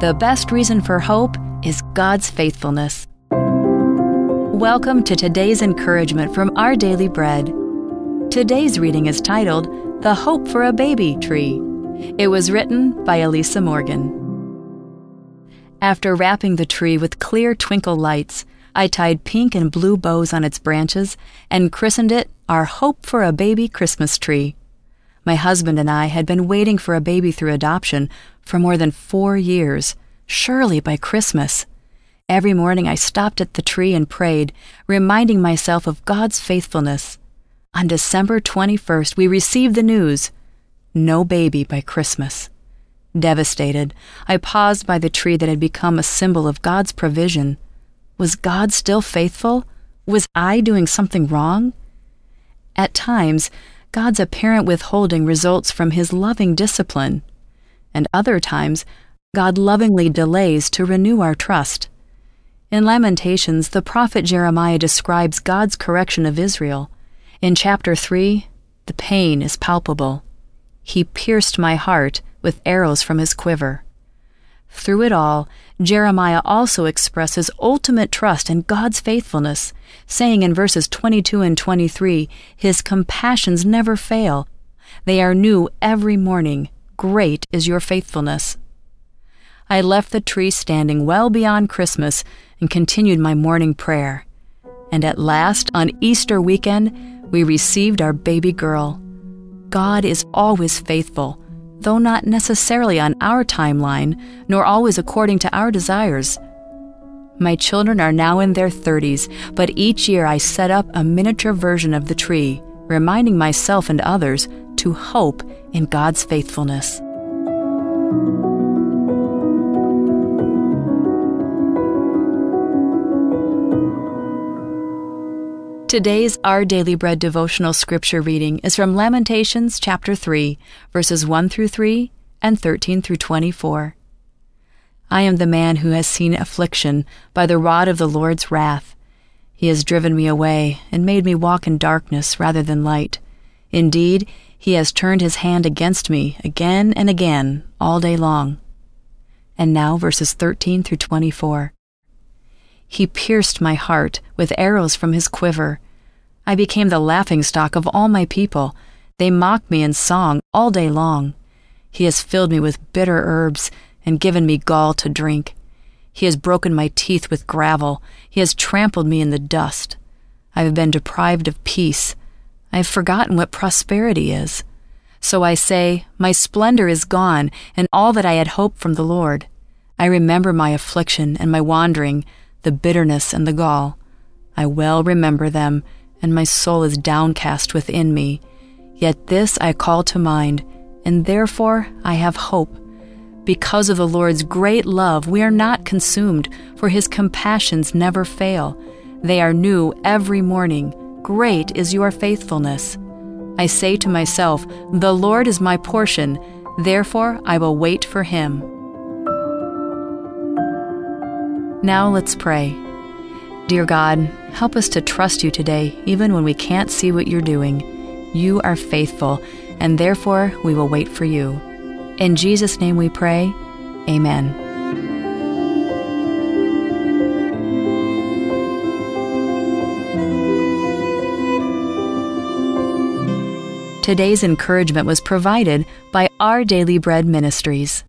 The best reason for hope is God's faithfulness. Welcome to today's encouragement from Our Daily Bread. Today's reading is titled The Hope for a Baby Tree. It was written by Elisa Morgan. After wrapping the tree with clear twinkle lights, I tied pink and blue bows on its branches and christened it our Hope for a Baby Christmas Tree. My husband and I had been waiting for a baby through adoption for more than four years, surely by Christmas. Every morning I stopped at the tree and prayed, reminding myself of God's faithfulness. On December 21st, we received the news no baby by Christmas. Devastated, I paused by the tree that had become a symbol of God's provision. Was God still faithful? Was I doing something wrong? At times, God's apparent withholding results from his loving discipline, and other times, God lovingly delays to renew our trust. In Lamentations, the prophet Jeremiah describes God's correction of Israel. In chapter 3, the pain is palpable. He pierced my heart with arrows from his quiver. Through it all, Jeremiah also expresses ultimate trust in God's faithfulness, saying in verses 22 and 23, His compassions never fail. They are new every morning. Great is your faithfulness. I left the tree standing well beyond Christmas and continued my morning prayer. And at last, on Easter weekend, we received our baby girl. God is always faithful though not necessarily on our timeline, nor always according to our desires. My children are now in their 30s, but each year I set up a miniature version of the tree, reminding myself and others to hope in God's faithfulness. Today's Our Daily Bread devotional scripture reading is from Lamentations chapter 3, verses 1 through 3 and 13 through 24. I am the man who has seen affliction by the rod of the Lord's wrath. He has driven me away and made me walk in darkness rather than light. Indeed, he has turned his hand against me again and again all day long. And now verses 13 through 24. He pierced my heart with arrows from his quiver. I became the laughing stock of all my people. They mock me in song all day long. He has filled me with bitter herbs and given me gall to drink. He has broken my teeth with gravel. He has trampled me in the dust. I have been deprived of peace. I have forgotten what prosperity is. So I say, My splendor is gone, and all that I had hoped from the Lord. I remember my affliction and my wandering the bitterness and the gall. I well remember them, and my soul is downcast within me. Yet this I call to mind, and therefore I have hope. Because of the Lord's great love, we are not consumed, for his compassions never fail. They are new every morning. Great is your faithfulness. I say to myself, The Lord is my portion, therefore I will wait for him. Now let's pray. Dear God, help us to trust you today, even when we can't see what you're doing. You are faithful, and therefore we will wait for you. In Jesus' name we pray. Amen. Today's encouragement was provided by Our Daily Bread Ministries.